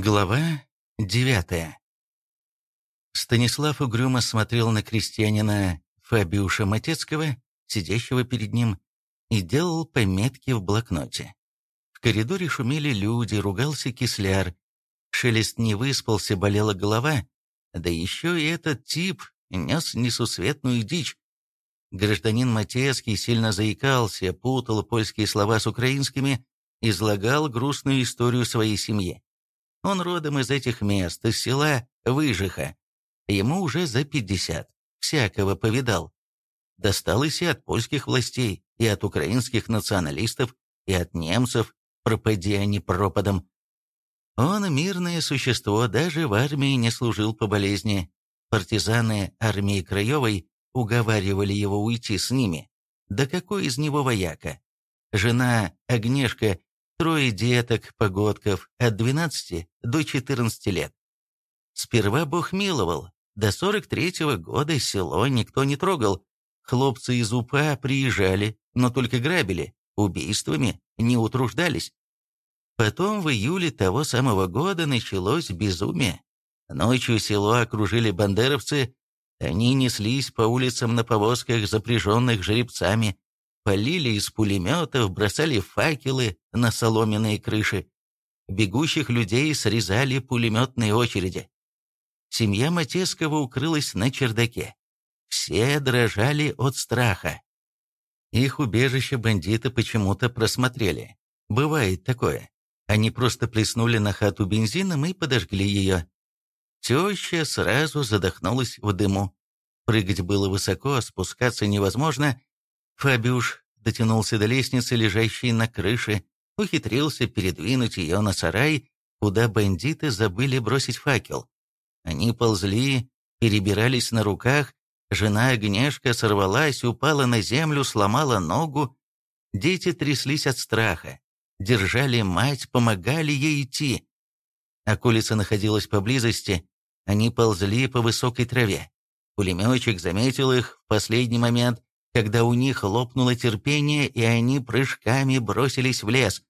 Глава девятая Станислав угрюмо смотрел на крестьянина Фабиуша Матецкого, сидящего перед ним, и делал пометки в блокноте. В коридоре шумели люди, ругался кисляр. Шелест не выспался, болела голова. Да еще и этот тип нес несусветную дичь. Гражданин Матецкий сильно заикался, путал польские слова с украинскими, излагал грустную историю своей семьи. Он родом из этих мест, из села Выжиха. Ему уже за пятьдесят. Всякого повидал. Досталось и от польских властей, и от украинских националистов, и от немцев, пропади они пропадом. Он мирное существо, даже в армии не служил по болезни. Партизаны армии Краевой уговаривали его уйти с ними. Да какой из него вояка? Жена Агнешка Трое деток, погодков, от 12 до 14 лет. Сперва Бог миловал. До 43-го года село никто не трогал. Хлопцы из УПА приезжали, но только грабили, убийствами не утруждались. Потом в июле того самого года началось безумие. Ночью село окружили бандеровцы, они неслись по улицам на повозках, запряженных жеребцами, Полили из пулеметов, бросали факелы на соломенные крыши. Бегущих людей срезали пулеметные очереди. Семья Матескова укрылась на чердаке. Все дрожали от страха. Их убежище бандиты почему-то просмотрели. Бывает такое. Они просто плеснули на хату бензином и подожгли ее. Теща сразу задохнулась в дыму. Прыгать было высоко, спускаться невозможно, Фабиуш дотянулся до лестницы, лежащей на крыше, ухитрился передвинуть ее на сарай, куда бандиты забыли бросить факел. Они ползли, перебирались на руках, жена Агнешка сорвалась, упала на землю, сломала ногу. Дети тряслись от страха, держали мать, помогали ей идти. Околица находилась поблизости, они ползли по высокой траве. Пулеметчик заметил их в последний момент, когда у них лопнуло терпение, и они прыжками бросились в лес.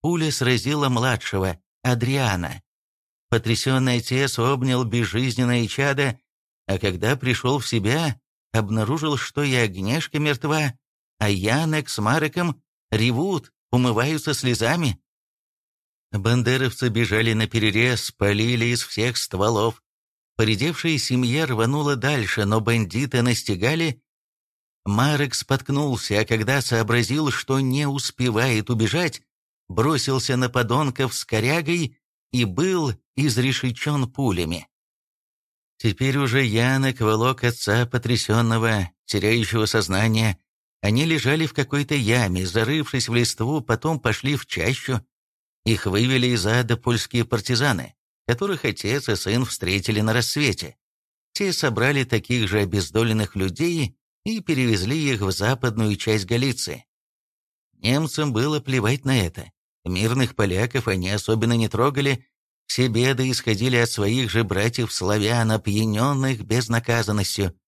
Пуля сразила младшего, Адриана. Потрясенный отец обнял безжизненное чадо, а когда пришел в себя, обнаружил, что и Агнешка мертва, а Янек с Мареком ревут, умываются слезами. Бандеровцы бежали на перерез, полили из всех стволов. Поредевшая семья рванула дальше, но бандиты настигали Марек споткнулся, а когда сообразил, что не успевает убежать, бросился на подонков с корягой и был изрешечен пулями. Теперь уже Янок волок отца потрясенного, теряющего сознание. Они лежали в какой-то яме, зарывшись в листву, потом пошли в чащу. Их вывели из ада польские партизаны, которых отец и сын встретили на рассвете. Те собрали таких же обездоленных людей и перевезли их в западную часть Галиции. Немцам было плевать на это. Мирных поляков они особенно не трогали, все беды исходили от своих же братьев-славян, опьяненных безнаказанностью.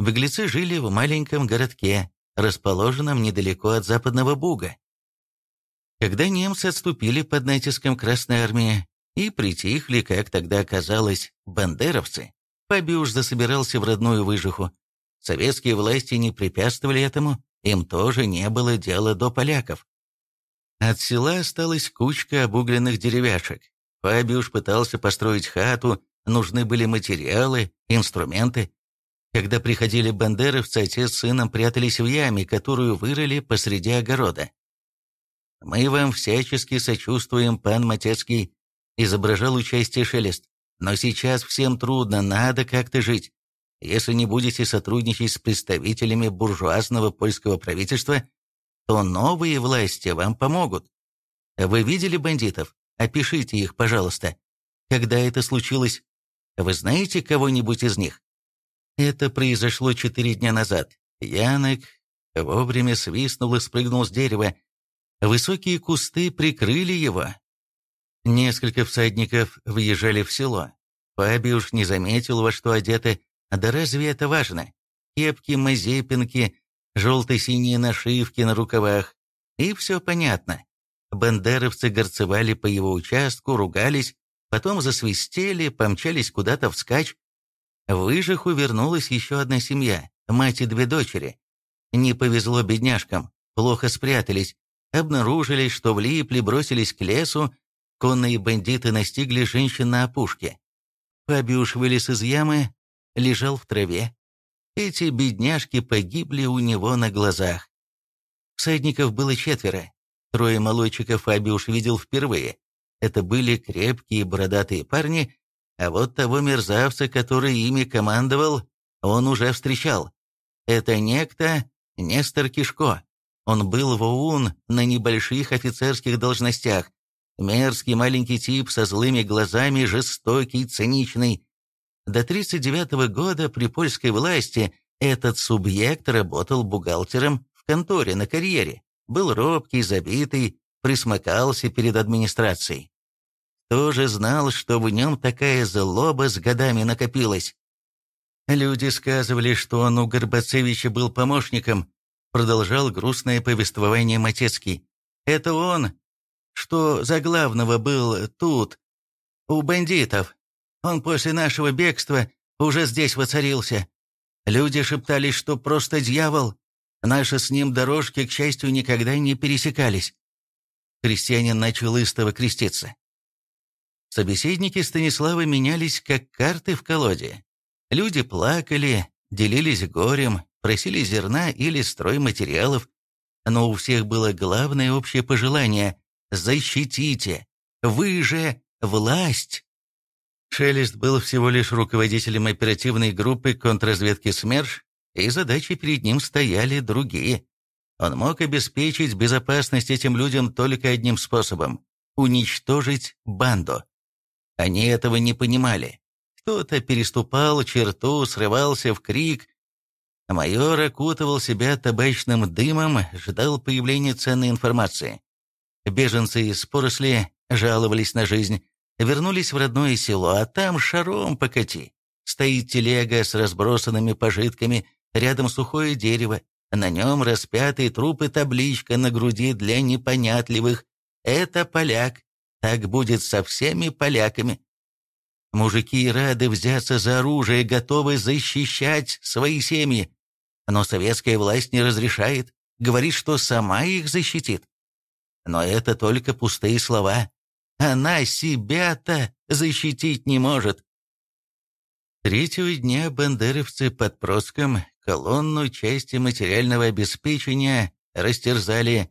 Беглецы жили в маленьком городке, расположенном недалеко от западного Буга. Когда немцы отступили под натиском Красной Армии и притихли, как тогда оказалось, бандеровцы, Фабиуш засобирался в родную выжиху. Советские власти не препятствовали этому, им тоже не было дела до поляков. От села осталась кучка обугленных деревяшек. Фабиуш пытался построить хату, нужны были материалы, инструменты. Когда приходили бандеровцы, отец с сыном прятались в яме, которую вырыли посреди огорода. «Мы вам всячески сочувствуем, пан Матецкий», — изображал участие Шелест. «Но сейчас всем трудно, надо как-то жить. Если не будете сотрудничать с представителями буржуазного польского правительства, то новые власти вам помогут. Вы видели бандитов? Опишите их, пожалуйста. Когда это случилось? Вы знаете кого-нибудь из них? Это произошло четыре дня назад. Янок вовремя свистнул и спрыгнул с дерева. Высокие кусты прикрыли его. Несколько всадников въезжали в село. Фабиуш не заметил, во что одеты да разве это важно? Кепки, мазепинки, желто-синие нашивки на рукавах. И все понятно. Бандеровцы горцевали по его участку, ругались, потом засвистели, помчались куда-то вскачь. В Выжиху вернулась еще одна семья, мать и две дочери. Не повезло бедняжкам, плохо спрятались, обнаружили, что влипли, бросились к лесу, конные бандиты настигли женщин на опушке. Фабиуш вылез из ямы, лежал в траве. Эти бедняжки погибли у него на глазах. Всадников было четверо. Трое молодчиков Фабиуш видел впервые. Это были крепкие бородатые парни, а вот того мерзавца, который ими командовал, он уже встречал. Это некто Нестор Кишко. Он был в ОУН на небольших офицерских должностях. Мерзкий маленький тип со злыми глазами, жестокий, циничный. До 1939 года при польской власти этот субъект работал бухгалтером в конторе на карьере. Был робкий, забитый, присмыкался перед администрацией. Тоже знал, что в нем такая злоба с годами накопилась. Люди сказывали, что он у Горбацевича был помощником, продолжал грустное повествование Матецкий. Это он, что за главного был тут, у бандитов. Он после нашего бегства уже здесь воцарился. Люди шептались, что просто дьявол. Наши с ним дорожки, к счастью, никогда не пересекались. Крестьянин начал истово креститься. Собеседники Станислава менялись, как карты в колоде. Люди плакали, делились горем, просили зерна или стройматериалов, но у всех было главное общее пожелание – «защитите! Вы же власть!» Шелест был всего лишь руководителем оперативной группы контрразведки СМЕРШ, и задачи перед ним стояли другие. Он мог обеспечить безопасность этим людям только одним способом – уничтожить банду. Они этого не понимали. Кто-то переступал черту, срывался в крик. Майор окутывал себя табачным дымом, ждал появления ценной информации. Беженцы из поросли жаловались на жизнь, вернулись в родное село, а там шаром покати. Стоит телега с разбросанными пожитками, рядом сухое дерево, на нем распятый труп и табличка на груди для непонятливых. Это поляк. Так будет со всеми поляками. Мужики рады взяться за оружие, готовы защищать свои семьи. Но советская власть не разрешает, говорит, что сама их защитит. Но это только пустые слова. Она себя-то защитить не может. Третьего дня бандеровцы под Проском колонну части материального обеспечения растерзали.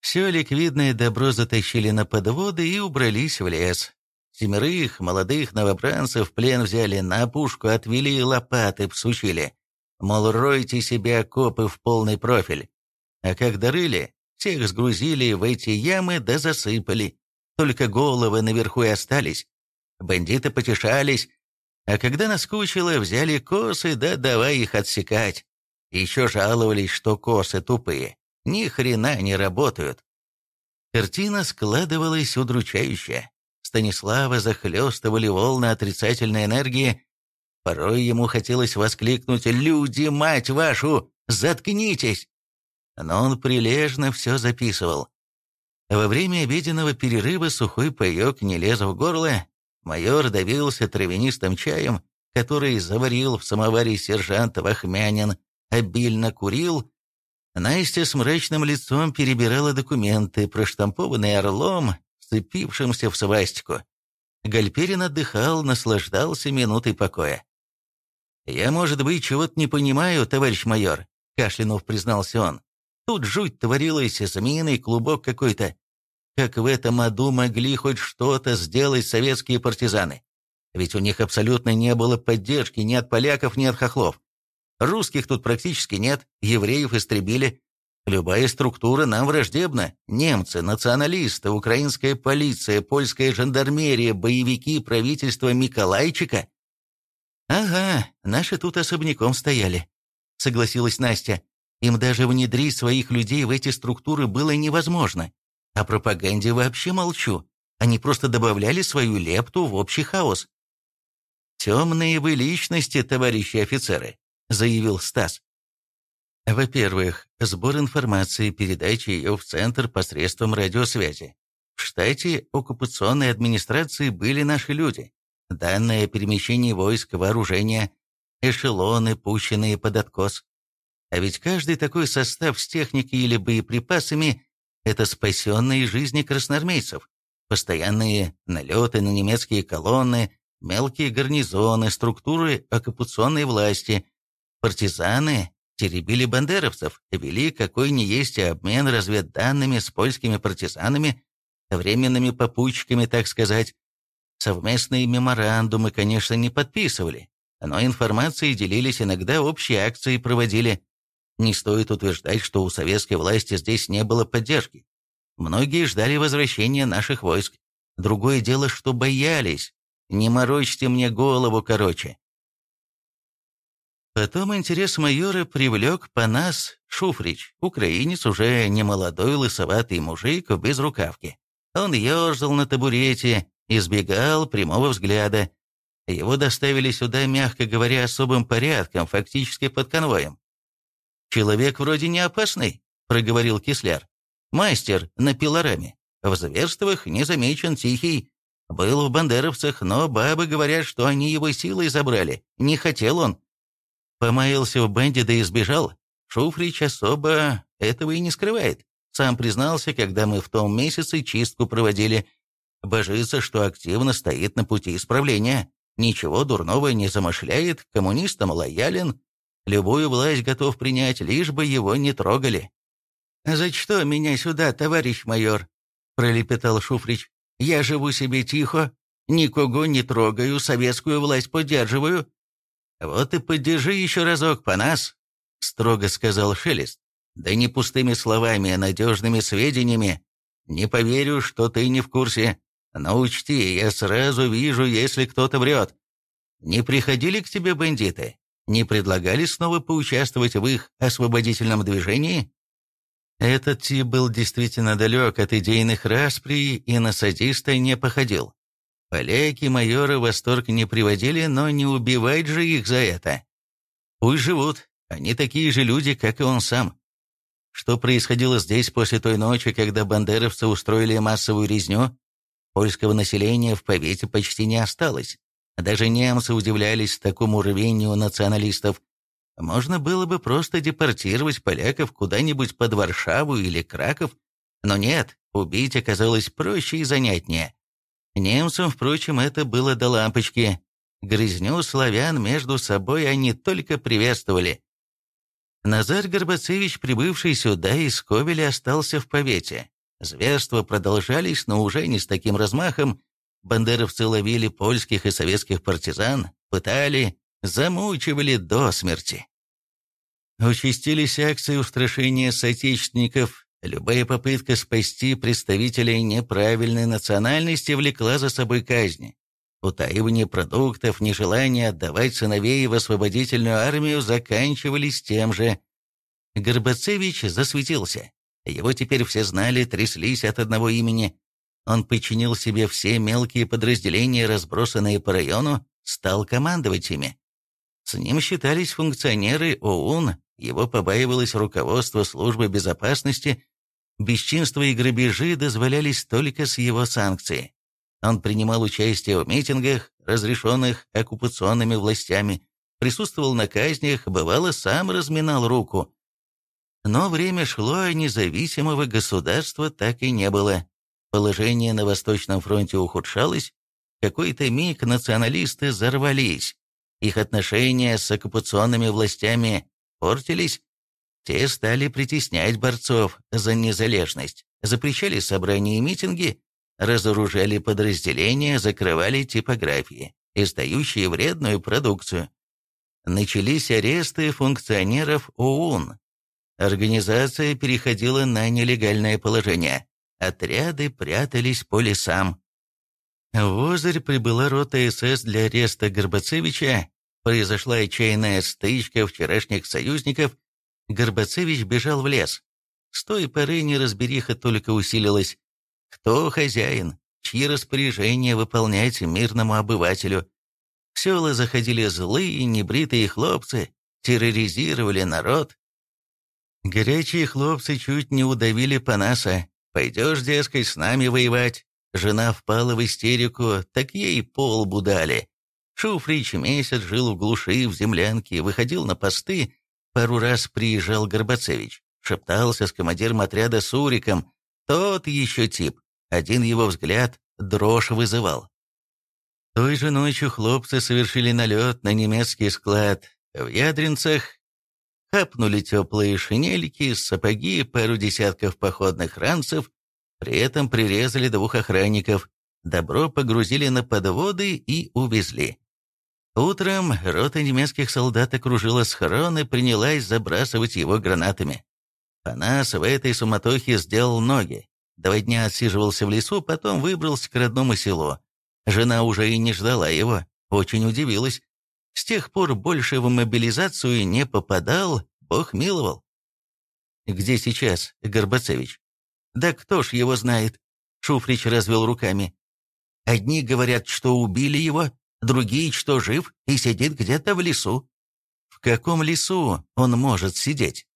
Все ликвидное добро затащили на подводы и убрались в лес. Семерых молодых новобранцев плен взяли, на опушку отвели и лопаты всучили. Мол, ройте себе окопы в полный профиль. А как дорыли, всех сгрузили в эти ямы да засыпали. Только головы наверху и остались. Бандиты потешались, а когда наскучило, взяли косы, да давай их отсекать. Еще жаловались, что косы тупые, ни хрена не работают. Картина складывалась удручающая. Станислава захлестывали волны отрицательной энергии. Порой ему хотелось воскликнуть «Люди, мать вашу, заткнитесь!» Но он прилежно все записывал. Во время обеденного перерыва сухой паек не лез в горло, майор давился травянистым чаем, который заварил в самоваре сержант Вахмянин, обильно курил. Настя с мрачным лицом перебирала документы, проштампованные орлом, вцепившимся в свастику. Гальперин отдыхал, наслаждался минутой покоя. «Я, может быть, чего-то не понимаю, товарищ майор», — кашлянув признался он. «Тут жуть творилась, змеиный клубок какой-то. Как в этом аду могли хоть что-то сделать советские партизаны? Ведь у них абсолютно не было поддержки ни от поляков, ни от хохлов. Русских тут практически нет, евреев истребили, Любая структура нам враждебна. Немцы, националисты, украинская полиция, польская жандармерия, боевики правительства Миколайчика. «Ага, наши тут особняком стояли», — согласилась Настя. «Им даже внедрить своих людей в эти структуры было невозможно. О пропаганде вообще молчу. Они просто добавляли свою лепту в общий хаос». «Темные вы личности, товарищи офицеры», — заявил Стас. Во-первых, сбор информации, передача ее в центр посредством радиосвязи. В штате оккупационной администрации были наши люди. Данные о перемещении войск, вооружения, эшелоны, пущенные под откос. А ведь каждый такой состав с техникой или боеприпасами – это спасенные жизни красноармейцев. Постоянные налеты на немецкие колонны, мелкие гарнизоны, структуры оккупационной власти. Партизаны теребили бандеровцев, вели какой ни есть обмен разведданными с польскими партизанами, временными попутчиками, так сказать. Совместные меморандумы, конечно, не подписывали, но информацией делились иногда, общие акции проводили. Не стоит утверждать, что у советской власти здесь не было поддержки. Многие ждали возвращения наших войск. Другое дело, что боялись. Не морочьте мне голову, короче. Потом интерес майора привлек по нас Шуфрич, украинец, уже немолодой лысоватый мужик без рукавки. Он ерзал на табурете, избегал прямого взгляда. Его доставили сюда, мягко говоря, особым порядком, фактически под конвоем. «Человек вроде не опасный», — проговорил Кисляр. «Мастер на пилораме. В зверствах не замечен тихий. Был в бандеровцах, но бабы говорят, что они его силой забрали. Не хотел он. Помаялся в банде да избежал. Шуфрич особо этого и не скрывает. Сам признался, когда мы в том месяце чистку проводили. Божится, что активно стоит на пути исправления. Ничего дурного не замышляет, коммунистам лоялен. Любую власть готов принять, лишь бы его не трогали. «За что меня сюда, товарищ майор?» — пролепетал Шуфрич. «Я живу себе тихо, никого не трогаю, советскую власть поддерживаю. «Вот и поддержи еще разок по нас», — строго сказал Шелест. «Да не пустыми словами, а надежными сведениями. Не поверю, что ты не в курсе. Но учти, я сразу вижу, если кто-то врет. Не приходили к тебе бандиты? Не предлагали снова поучаствовать в их освободительном движении?» Этот тип был действительно далек от идейных расприй и на садиста не походил. Поляки майора в восторг не приводили, но не убивать же их за это. Пусть живут, они такие же люди, как и он сам. Что происходило здесь после той ночи, когда бандеровцы устроили массовую резню? Польского населения в повете почти не осталось. Даже немцы удивлялись такому рвению националистов. Можно было бы просто депортировать поляков куда-нибудь под Варшаву или Краков, но нет, убить оказалось проще и занятнее. Немцам, впрочем, это было до лампочки. Грызню славян между собой они только приветствовали. Назар Горбацевич, прибывший сюда из Ковеля, остался в повете. Зверства продолжались, но уже не с таким размахом. Бандеровцы ловили польских и советских партизан, пытали, замучивали до смерти. Участились акции устрашения соотечественников, Любая попытка спасти представителей неправильной национальности влекла за собой казни. Утаивание продуктов, нежелание отдавать сыновей в освободительную армию заканчивались тем же. Горбацевич засветился. Его теперь все знали, тряслись от одного имени. Он подчинил себе все мелкие подразделения, разбросанные по району, стал командовать ими. С ним считались функционеры ОУН, его побаивалось руководство службы безопасности, бесчинства и грабежи дозволялись только с его санкции. Он принимал участие в митингах, разрешенных оккупационными властями, присутствовал на казнях, бывало, сам разминал руку. Но время шло, а независимого государства так и не было. Положение на Восточном фронте ухудшалось, какой-то миг националисты взорвались. Их отношения с оккупационными властями портились, те стали притеснять борцов за незалежность, запрещали собрания и митинги, разоружали подразделения, закрывали типографии, издающие вредную продукцию. Начались аресты функционеров ОУН. Организация переходила на нелегальное положение. Отряды прятались по лесам. В Озырь прибыла рота СС для ареста Горбацевича, Произошла отчаянная стычка вчерашних союзников. Горбацевич бежал в лес. С той поры неразбериха только усилилась. Кто хозяин? Чьи распоряжения выполнять мирному обывателю? В села заходили злые, небритые хлопцы, терроризировали народ. Горячие хлопцы чуть не удавили Панаса, Пойдешь, дескать, с нами воевать. Жена впала в истерику, так ей полбу дали. Шуфрич месяц жил в глуши, в землянке, выходил на посты. Пару раз приезжал Горбацевич, шептался с командиром отряда Суриком. Тот еще тип. Один его взгляд дрожь вызывал. Той же ночью хлопцы совершили налет на немецкий склад. В Ядринцах хапнули теплые шинельки, сапоги, пару десятков походных ранцев, при этом прирезали двух охранников, добро погрузили на подводы и увезли. Утром рота немецких солдат окружила схрон и принялась забрасывать его гранатами. Панас в этой суматохе сделал ноги. Два дня отсиживался в лесу, потом выбрался к родному селу. Жена уже и не ждала его, очень удивилась. С тех пор больше в мобилизацию не попадал, Бог миловал. «Где сейчас Горбацевич?» «Да кто ж его знает?» Шуфрич развел руками. «Одни говорят, что убили его, другие, что жив и сидит где-то в лесу». «В каком лесу он может сидеть?»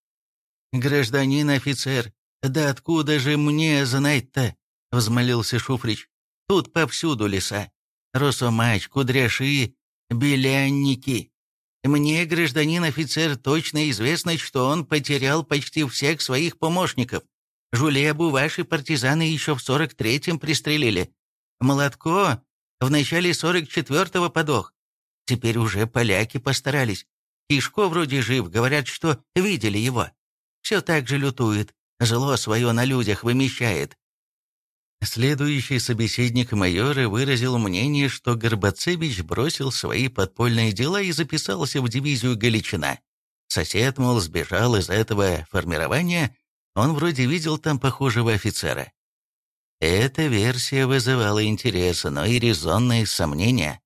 «Гражданин офицер, да откуда же мне знать-то?» — взмолился Шуфрич. «Тут повсюду леса. Росомач, Кудряши, Белянники. Мне, гражданин офицер, точно известно, что он потерял почти всех своих помощников. Жулебу ваши партизаны еще в сорок третьем пристрелили. Молотко в начале сорок четвертого подох. Теперь уже поляки постарались. Кишко вроде жив, говорят, что видели его. Все так же лютует, зло свое на людях вымещает. Следующий собеседник майора выразил мнение, что Горбацевич бросил свои подпольные дела и записался в дивизию Галичина. Сосед, мол, сбежал из этого формирования, он вроде видел там похожего офицера. Эта версия вызывала интерес, но и резонные сомнения.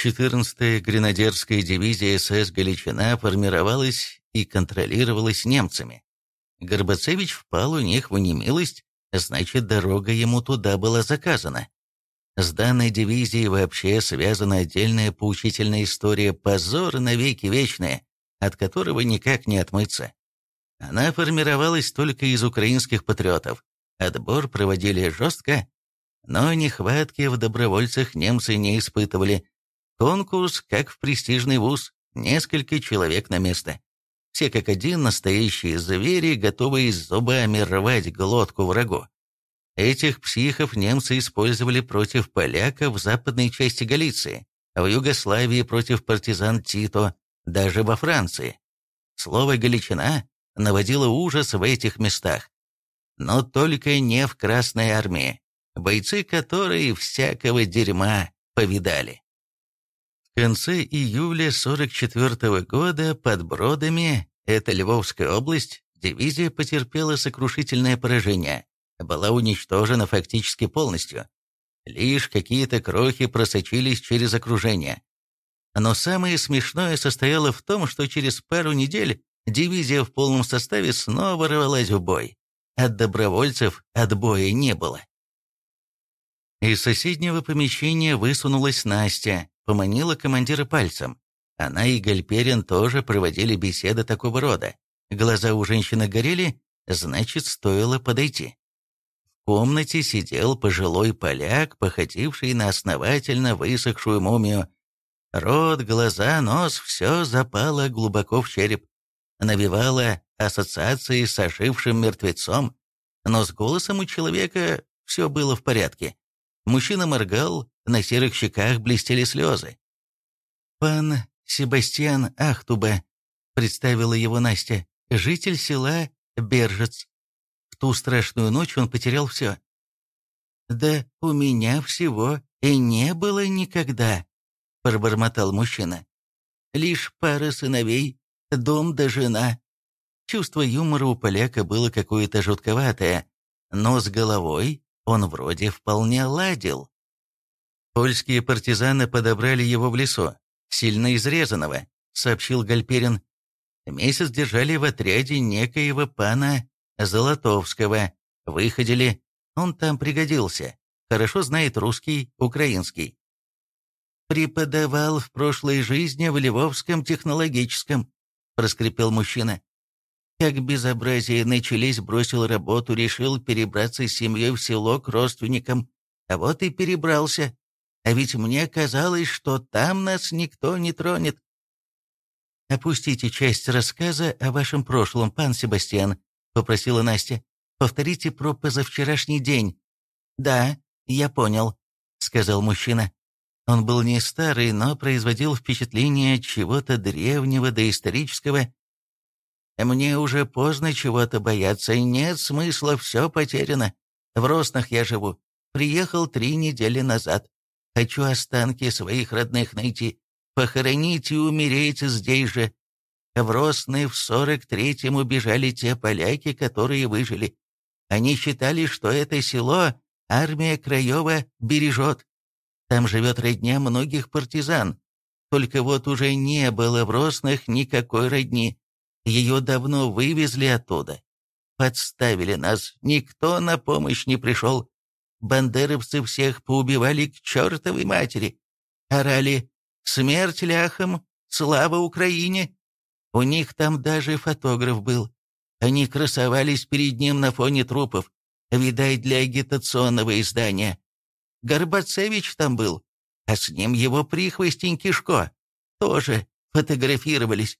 14-я гренадерская дивизия СС Галичина формировалась и контролировалась немцами. Горбацевич впал у них в немилость, значит, дорога ему туда была заказана. С данной дивизией вообще связана отдельная поучительная история позора навеки вечная, от которого никак не отмыться. Она формировалась только из украинских патриотов. Отбор проводили жестко, но нехватки в добровольцах немцы не испытывали. Конкурс, как в престижный вуз, несколько человек на место. Все как один настоящие звери, готовые зубами рвать глотку врагу. Этих психов немцы использовали против поляков в западной части Галиции, в Югославии против партизан Тито, даже во Франции. Слово «галичина» наводило ужас в этих местах. Но только не в Красной армии, бойцы которой всякого дерьма повидали. Конце июля 44 -го года под Бродами, это Львовская область, дивизия потерпела сокрушительное поражение, была уничтожена фактически полностью. Лишь какие-то крохи просочились через окружение. Но самое смешное состояло в том, что через пару недель дивизия в полном составе снова рвалась в бой. От добровольцев отбоя не было. Из соседнего помещения высунулась Настя, поманила командира пальцем. Она и Гальперин тоже проводили беседы такого рода. Глаза у женщины горели, значит, стоило подойти. В комнате сидел пожилой поляк, походивший на основательно высохшую мумию. Рот, глаза, нос — все запало глубоко в череп. Навевало ассоциации с ожившим мертвецом, но с голосом у человека все было в порядке. Мужчина моргал, на серых щеках блестели слезы. «Пан Себастьян Ахтуба», — представила его Настя, — «житель села Бержец. В ту страшную ночь он потерял все». «Да у меня всего и не было никогда», — пробормотал мужчина. «Лишь пара сыновей, дом да жена». Чувство юмора у поляка было какое-то жутковатое, но с головой он вроде вполне ладил. «Польские партизаны подобрали его в лесу, сильно изрезанного», — сообщил Гальперин. «Месяц держали в отряде некоего пана Золотовского. Выходили, он там пригодился. Хорошо знает русский, украинский. «Преподавал в прошлой жизни в Львовском технологическом», — проскрипел мужчина. Как безобразие начались, бросил работу, решил перебраться с семьей в село к родственникам. А вот и перебрался. А ведь мне казалось, что там нас никто не тронет. «Опустите часть рассказа о вашем прошлом, пан Себастьян», — попросила Настя. «Повторите про позавчерашний день». «Да, я понял», — сказал мужчина. Он был не старый, но производил впечатление чего-то древнего, доисторического. «Мне уже поздно чего-то бояться, нет смысла, все потеряно. В Роснах я живу. Приехал три недели назад. Хочу останки своих родных найти. Похоронить и умереть здесь же. В Росны в сорок третьем убежали те поляки, которые выжили. Они считали, что это село армия Краева бережет. Там живет родня многих партизан. Только вот уже не было в Роснах никакой родни. Ее давно вывезли оттуда. Подставили нас, никто на помощь не пришел. Бандеровцы всех поубивали к чертовой матери. Орали «Смерть ляхам! Слава Украине!» У них там даже фотограф был. Они красовались перед ним на фоне трупов. Видать, для агитационного издания. Горбацевич там был, а с ним его прихвостень Кишко. Тоже фотографировались.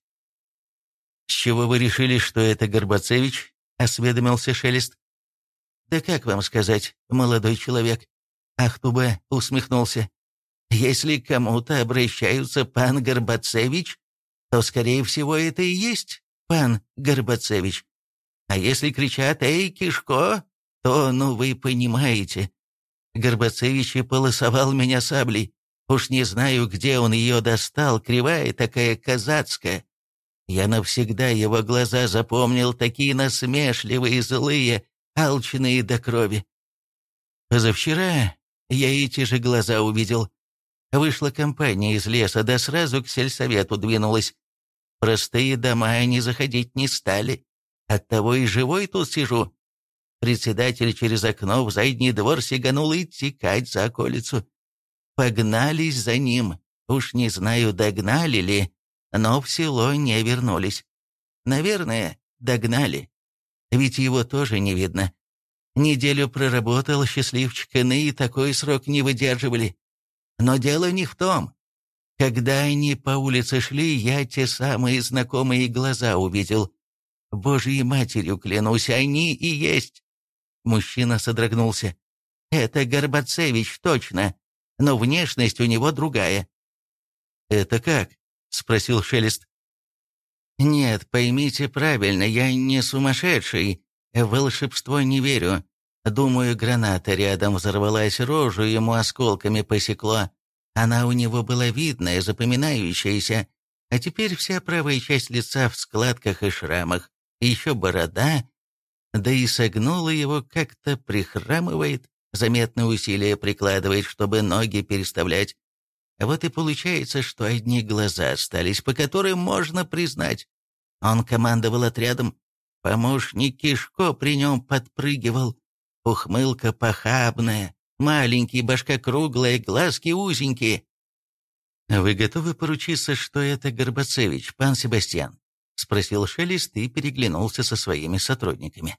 «С чего вы решили, что это Горбацевич?» — осведомился Шелест. «Да как вам сказать, молодой человек?» Ахтуба усмехнулся. «Если кому-то обращаются пан Горбацевич, то, скорее всего, это и есть пан Горбацевич. А если кричат «Эй, Кишко!», то, ну, вы понимаете, Горбацевич и полосовал меня саблей. Уж не знаю, где он ее достал, кривая такая казацкая. Я навсегда его глаза запомнил, такие насмешливые, злые, алчные до крови. Позавчера я эти же глаза увидел. Вышла компания из леса, да сразу к сельсовету двинулась. Простые дома они заходить не стали. Оттого и живой тут сижу. Председатель через окно в задний двор сиганул и текать за околицу. Погнались за ним. Уж не знаю, догнали ли, но в село не вернулись. Наверное, догнали. Ведь его тоже не видно. Неделю проработал счастливчик, иные такой срок не выдерживали. Но дело не в том. Когда они по улице шли, я те самые знакомые глаза увидел. Божьей матерью клянусь, они и есть. Мужчина содрогнулся. «Это Горбацевич, точно, но внешность у него другая». «Это как?» — спросил Шелест. «Нет, поймите правильно, я не сумасшедший, в волшебство не верю. Думаю, граната рядом взорвалась, рожу ему осколками посекло. Она у него была видная, запоминающаяся, а теперь вся правая часть лица в складках и шрамах, еще борода, да и согнула его как-то прихрамывает, заметное усилие прикладывает, чтобы ноги переставлять. Вот и получается, что одни глаза остались, по которым можно признать. Он командовал отрядом, помощник Кишко при нем подпрыгивал. Ухмылка похабная, маленький, башка круглая, глазки узенькие. «Вы готовы поручиться, что это Горбацевич, пан Себастьян?» — спросил Шелест и переглянулся со своими сотрудниками.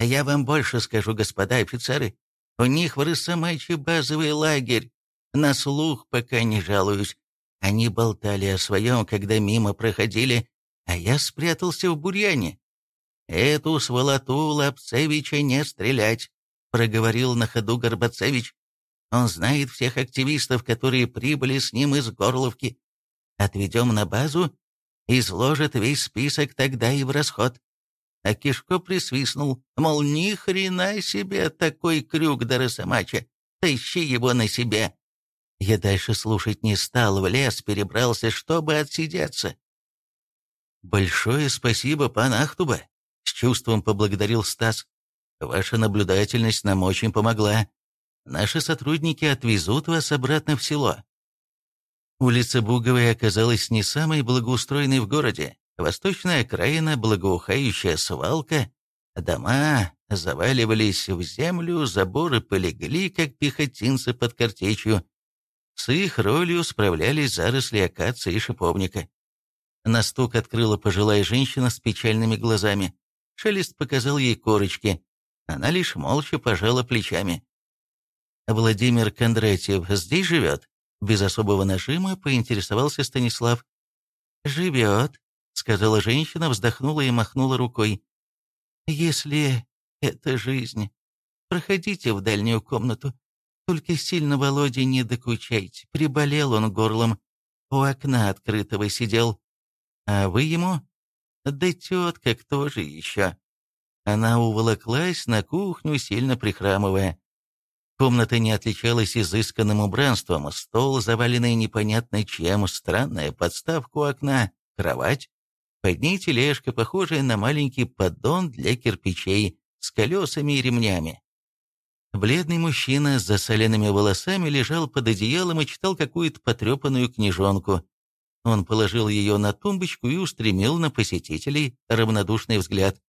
«Я вам больше скажу, господа офицеры. У них в Росомаче базовый лагерь. На слух пока не жалуюсь. Они болтали о своем, когда мимо проходили, а я спрятался в бурьяне. Эту сволоту Лапцевича не стрелять», — проговорил на ходу Горбацевич. «Он знает всех активистов, которые прибыли с ним из Горловки. Отведем на базу изложит весь список тогда и в расход. А Кишко присвистнул, мол, ни хрена себе такой крюк до Росомача, тащи его на себе. Я дальше слушать не стал, в лес перебрался, чтобы отсидеться. «Большое спасибо, пан Ахтуба», — с чувством поблагодарил Стас. «Ваша наблюдательность нам очень помогла. Наши сотрудники отвезут вас обратно в село. Улица Буговая оказалась не самой благоустроенной в городе. Восточная окраина, благоухающая свалка. Дома заваливались в землю, заборы полегли, как пехотинцы под картечью. С их ролью справлялись заросли акации и шиповника. На стук открыла пожилая женщина с печальными глазами. Шелест показал ей корочки. Она лишь молча пожала плечами. «Владимир Кондратьев здесь живет?» Без особого нажима поинтересовался Станислав. «Живет», — сказала женщина, вздохнула и махнула рукой. «Если это жизнь, проходите в дальнюю комнату. Только сильно Володе не докучайте. Приболел он горлом. У окна открытого сидел. А вы ему? Да тетка кто же еще? Она уволоклась на кухню, сильно прихрамывая. Комната не отличалась изысканным убранством, стол, заваленный непонятно чем, странная подставка у окна, кровать. Под ней тележка, похожая на маленький поддон для кирпичей, с колесами и ремнями. Бледный мужчина с засоленными волосами лежал под одеялом и читал какую-то потрепанную книжонку. Он положил ее на тумбочку и устремил на посетителей равнодушный взгляд.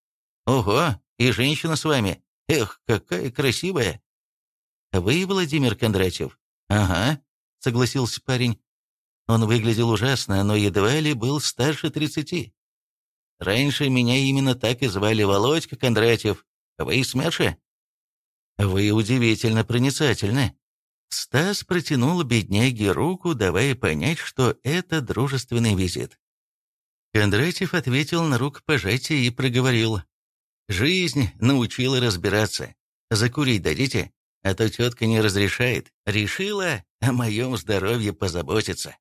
«Ого, и женщина с вами! Эх, какая красивая!» «Вы, Владимир Кондратьев?» «Ага», — согласился парень. Он выглядел ужасно, но едва ли был старше тридцати. «Раньше меня именно так и звали Володька Кондратьев. Вы СМЕРШа?» «Вы удивительно проницательны». Стас протянул бедняге руку, давая понять, что это дружественный визит. Кондратьев ответил на рукопожатие и проговорил. «Жизнь научила разбираться. Закурить дадите? А то тетка не разрешает. Решила о моем здоровье позаботиться».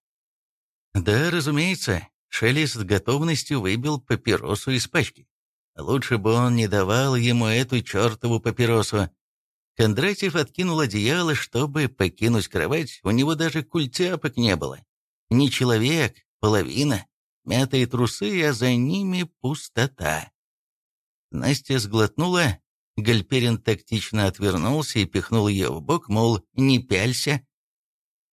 Да, разумеется, Шелест с готовностью выбил папиросу из пачки. Лучше бы он не давал ему эту чертову папиросу. Кондратьев откинул одеяло, чтобы покинуть кровать, у него даже культяпок не было. Не человек, половина, мятые трусы, а за ними пустота. Настя сглотнула, Гальперин тактично отвернулся и пихнул ее в бок, мол, не пялься.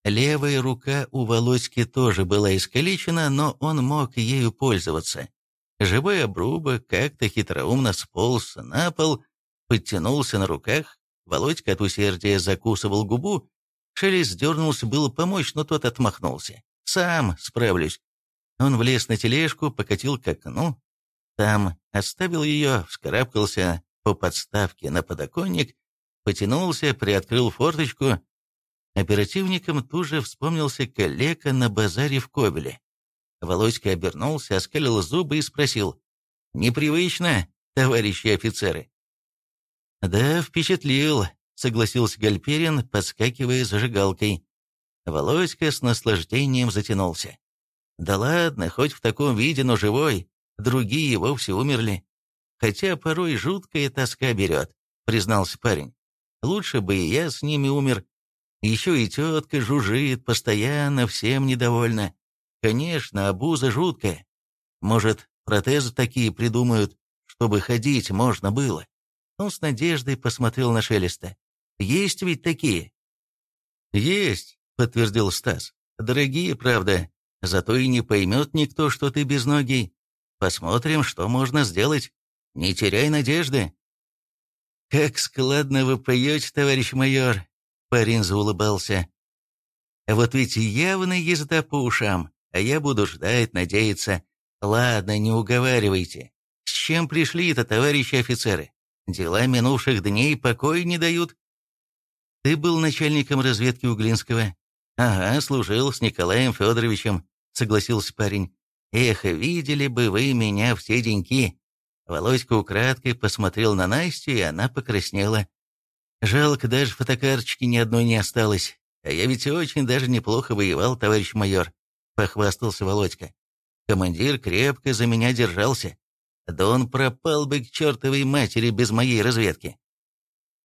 Левая рука у Володьки тоже была искалечена, но он мог ею пользоваться. Живой обрубок как-то хитроумно сполз на пол, подтянулся на руках, Володька от усердия закусывал губу, Шелест дернулся было помочь, но тот отмахнулся. «Сам справлюсь». Он влез на тележку, покатил к окну, там оставил ее, вскарабкался по подставке на подоконник, потянулся, приоткрыл форточку. Оперативникам тут же вспомнился калека на базаре в Ковеле. Володька обернулся, оскалил зубы и спросил. «Непривычно, товарищи офицеры?» «Да, впечатлил», — согласился Гальперин, подскакивая зажигалкой. Володька с наслаждением затянулся. «Да ладно, хоть в таком виде, но живой. Другие вовсе умерли. Хотя порой жуткая тоска берет», — признался парень. «Лучше бы и я с ними умер. Еще и тетка жужжит, постоянно всем недовольна. Конечно, обуза жуткая. Может, протезы такие придумают, чтобы ходить можно было. Он с надеждой посмотрел на Шелеста. Есть ведь такие? Есть, подтвердил Стас. Дорогие, правда. Зато и не поймет никто, что ты безногий. Посмотрим, что можно сделать. Не теряй надежды. Как складно вы поете, товарищ майор. Парень заулыбался. Вот ведь явно езда по ушам а я буду ждать, надеяться. Ладно, не уговаривайте. С чем пришли-то, товарищи офицеры? Дела минувших дней покоя не дают. Ты был начальником разведки Углинского? Ага, служил с Николаем Федоровичем, согласился парень. Эх, видели бы вы меня все деньки. Володька украдкой посмотрел на Настю, и она покраснела. Жалко, даже фотокарточки ни одной не осталось. А я ведь очень даже неплохо воевал, товарищ майор похвастался Володька. Командир крепко за меня держался. Да он пропал бы к чертовой матери без моей разведки.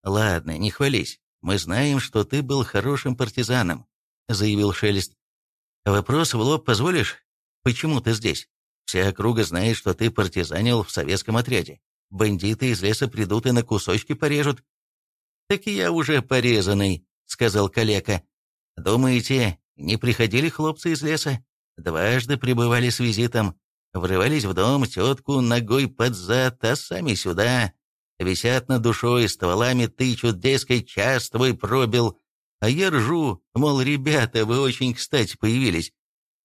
Ладно, не хвались. Мы знаем, что ты был хорошим партизаном, заявил Шелест. Вопрос в лоб позволишь? Почему ты здесь? Вся округа знает, что ты партизанил в советском отряде. Бандиты из леса придут и на кусочки порежут. Так я уже порезанный, сказал калека. Думаете, не приходили хлопцы из леса? Дважды пребывали с визитом, врывались в дом, тетку ногой под зад, а сами сюда. Висят над душой, стволами тычут, дескать, час твой пробил. А я ржу, мол, ребята, вы очень кстати появились.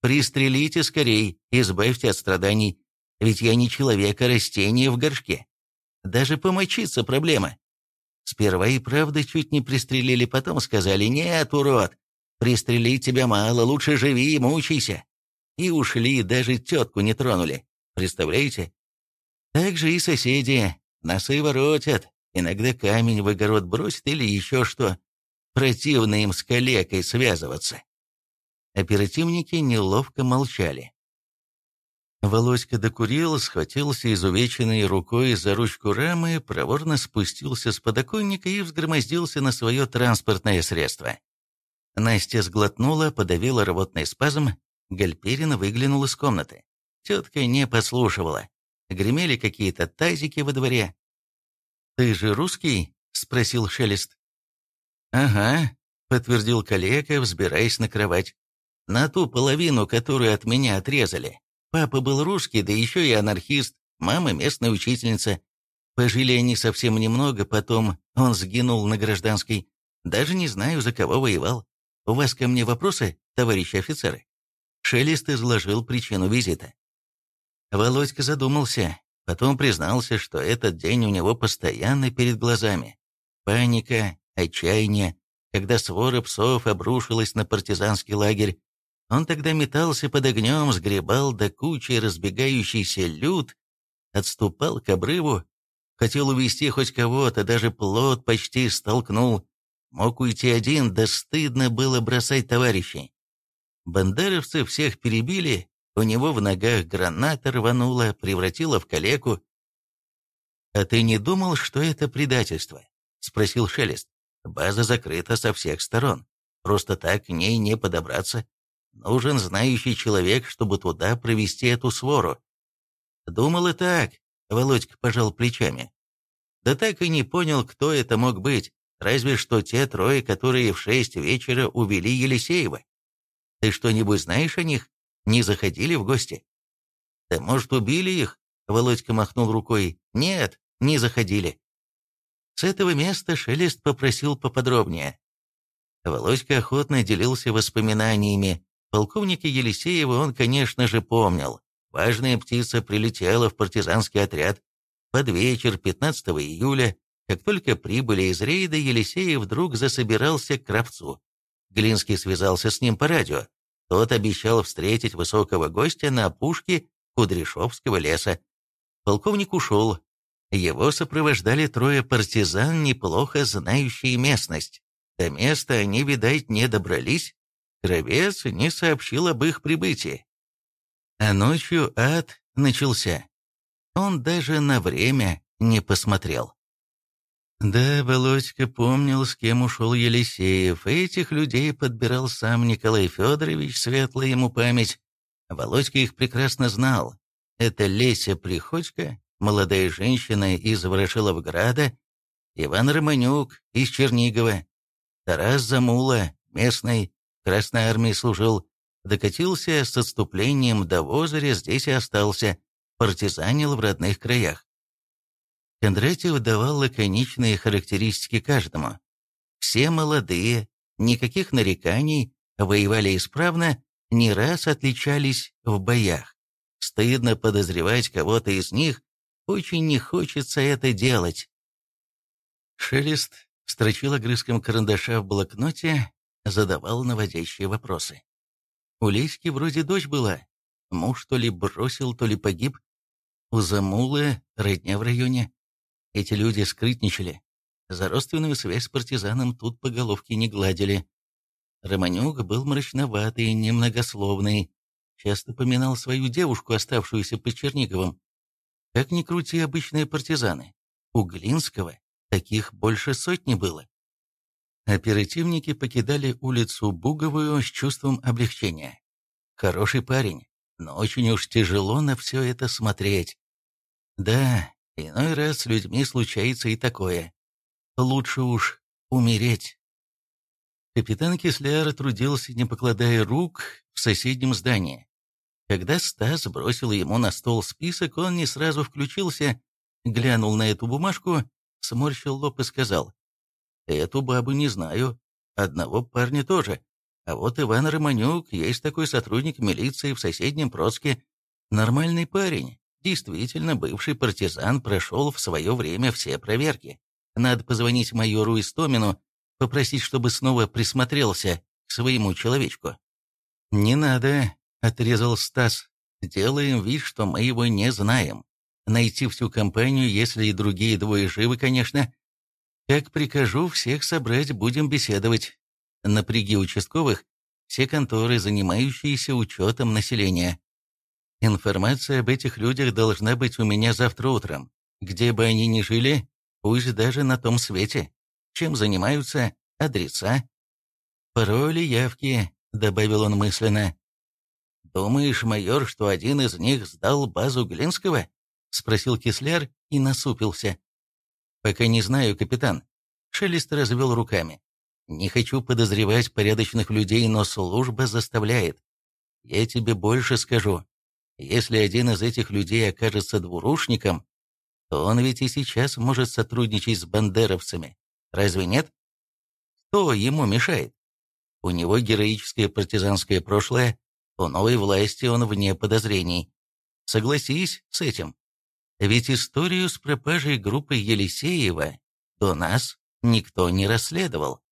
Пристрелите скорей, избавьте от страданий, ведь я не человек, а растение в горшке. Даже помочиться проблема. Сперва и правда чуть не пристрелили, потом сказали «Нет, урод, пристрелить тебя мало, лучше живи и мучайся». И ушли, даже тетку не тронули. Представляете? Так же и соседи. Носы воротят, иногда камень в огород бросят или еще что. Противно им с калекой связываться. Оперативники неловко молчали. Володька докурил, схватился изувеченной рукой за ручку рамы, проворно спустился с подоконника и взгромоздился на свое транспортное средство. Настя сглотнула, подавила рвотный спазм, Гальперин выглянул из комнаты. Тетка не послушивала. Гремели какие-то тазики во дворе. «Ты же русский?» — спросил Шелест. «Ага», — подтвердил коллега, взбираясь на кровать. «На ту половину, которую от меня отрезали. Папа был русский, да еще и анархист, мама местная учительница. Пожили они совсем немного, потом он сгинул на гражданской. Даже не знаю, за кого воевал. У вас ко мне вопросы, товарищи офицеры?» Шелест изложил причину визита. Володька задумался, потом признался, что этот день у него постоянно перед глазами. Паника, отчаяние, когда свора псов обрушилась на партизанский лагерь. Он тогда метался под огнем, сгребал до кучи разбегающийся люд, отступал к обрыву, хотел увести хоть кого-то, даже плод почти столкнул. Мог уйти один, да стыдно было бросать товарищей. Бандеровцы всех перебили, у него в ногах граната рванула, превратила в калеку. «А ты не думал, что это предательство?» — спросил Шелест. «База закрыта со всех сторон. Просто так к ней не подобраться. Нужен знающий человек, чтобы туда провести эту свору». «Думал и так», — Володька пожал плечами. «Да так и не понял, кто это мог быть, разве что те трое, которые в шесть вечера увели Елисеева. Ты что-нибудь знаешь о них? Не заходили в гости?» «Да, может, убили их?» — Володька махнул рукой. «Нет, не заходили». С этого места Шелест попросил поподробнее. Володька охотно делился воспоминаниями. Полковника Елисеева он, конечно же, помнил. Важная птица прилетела в партизанский отряд. Под вечер 15 июля, как только прибыли из рейда, Елисеев вдруг засобирался к Кравцу. Глинский связался с ним по радио. Тот обещал встретить высокого гостя на опушке Кудряшовского леса. Полковник ушел. Его сопровождали трое партизан, неплохо знающие местность. До места они, видать, не добрались. Кровец не сообщил об их прибытии. А ночью ад начался. Он даже на время не посмотрел. Да, Володька помнил, с кем ушел Елисеев. Этих людей подбирал сам Николай Федорович, светлая ему память. Володька их прекрасно знал. Это Леся Приходько, молодая женщина из Ворошиловграда, Иван Романюк из Чернигова, Тарас Замула, местный, в Красной армии служил, докатился с отступлением до Возыря, здесь и остался, партизанил в родных краях. Кондратьев давал лаконичные характеристики каждому. Все молодые, никаких нареканий, воевали исправно, не раз отличались в боях. Стыдно подозревать кого-то из них, очень не хочется это делать. Шелест строчил огрызком карандаша в блокноте, задавал наводящие вопросы. У Леськи вроде дочь была. Муж то ли бросил, то ли погиб. У Замулы родня в районе. Эти люди скрытничали. За родственную связь с партизаном тут по головке не гладили. Романюк был мрачноватый, немногословный, часто поминал свою девушку, оставшуюся под Черниговым. Как ни крути обычные партизаны, у Глинского таких больше сотни было. Оперативники покидали улицу Буговую с чувством облегчения. Хороший парень, но очень уж тяжело на все это смотреть. Да, Иной раз с людьми случается и такое. Лучше уж умереть. Капитан Кисляр трудился, не покладая рук, в соседнем здании. Когда Стас бросил ему на стол список, он не сразу включился, глянул на эту бумажку, сморщил лоб и сказал, «Эту бабу не знаю, одного парня тоже. А вот Иван Романюк, есть такой сотрудник милиции в соседнем Процке, нормальный парень, действительно бывший партизан, прошел в свое время все проверки. Надо позвонить майору Истомину, попросить, чтобы снова присмотрелся к своему человечку. «Не надо», — отрезал Стас. «Делаем вид, что мы его не знаем. Найти всю компанию, если и другие двое живы, конечно. Как прикажу, всех собрать, будем беседовать. Напряги участковых, все конторы, занимающиеся учетом населения. Информация об этих людях должна быть у меня завтра утром. Где бы они ни жили, пусть даже на том свете. Чем занимаются, адреса. Пароли, явки, добавил он мысленно. «Думаешь, майор, что один из них сдал базу Глинского?» — спросил Кисляр и насупился. «Пока не знаю, капитан». Шелест развел руками. «Не хочу подозревать порядочных людей, но служба заставляет. Я тебе больше скажу. Если один из этих людей окажется двурушником, то он ведь и сейчас может сотрудничать с бандеровцами. Разве нет? Кто ему мешает? У него героическое партизанское прошлое, у новой власти он вне подозрений. Согласись с этим. Ведь историю с пропажей группы Елисеева до нас никто не расследовал.